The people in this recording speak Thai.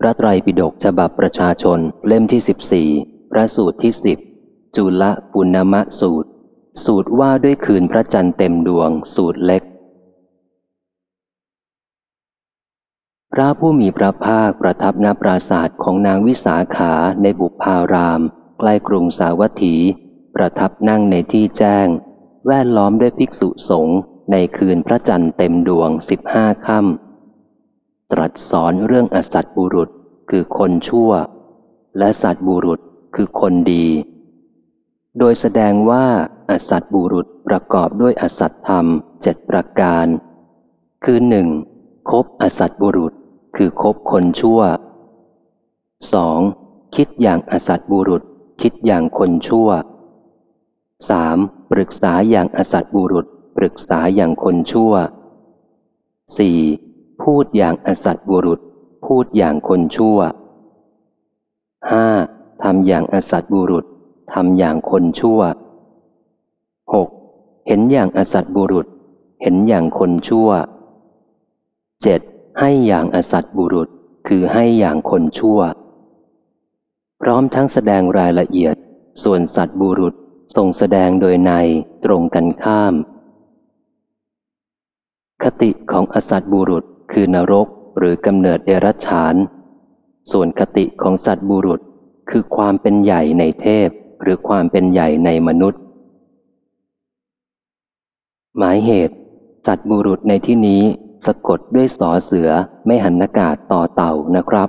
พระไตรปิฎกฉบับประชาชนเล่มที่สิบสี่พระสูตรที่สิบจุลปุณณมะสูตร สูตรว่าด้วยคืนพระจันทร์เต็มดวงสูตรเล็ก พระผู้มีพระภาคประทับณปราศาสตร์ของนางวิสาขาในบุพาราม ใกล้กรุงสาวัตถี ประทับนั่งในที่แจ้ง แวดล้อมด้วยภิกษุสงฆ์ในคืนพระจันทร์เต็มดวงสิบห้าค่ำ ตรัสสอนเรื่องอสัตบุรุษคือคนชั่ว และสัตบุรุษคือคนดี โดยแสดงว่าอสัตบุรุษประกอบด้วยอสัตธรรมเจ็ดประการ คือหนึ่งคบอสัตบุรุษคือคบคนชั่วสองคิดอย่างอสัตบุรุษ คิดอย่างคนชั่วสามปรึกษาอย่างอสัตบุรุษ ปรึกษาอย่างคนชั่วสี่ พูดอย่างอสัตบุรุษ พูดอย่างคนชั่วห้าทำอย่างอสัตบุรุษ ทำอย่างคนชั่วหกเห็นอย่างอสัตบุรุษ เห็นอย่างคนชั่วเจ็ดให้อย่างอสัตบุรุษ คือให้อย่างคนชั่ว พร้อมทั้งแสดงรายละเอียด ส่วนสัตบุรุษทรงแสดงโดยในตรงกันข้าม คติของอสัตบุรุษ คือนรกหรือกำเนิดเดรัจฉาน ส่วนคติของสัตบุรุษคือความเป็นใหญ่ในเทพหรือความเป็นใหญ่ในมนุษย์ หมายเหตุ สัตบุรุษในที่นี้สะกดด้วยสอเสือไม่หันอากาศต่อเต่านะครับ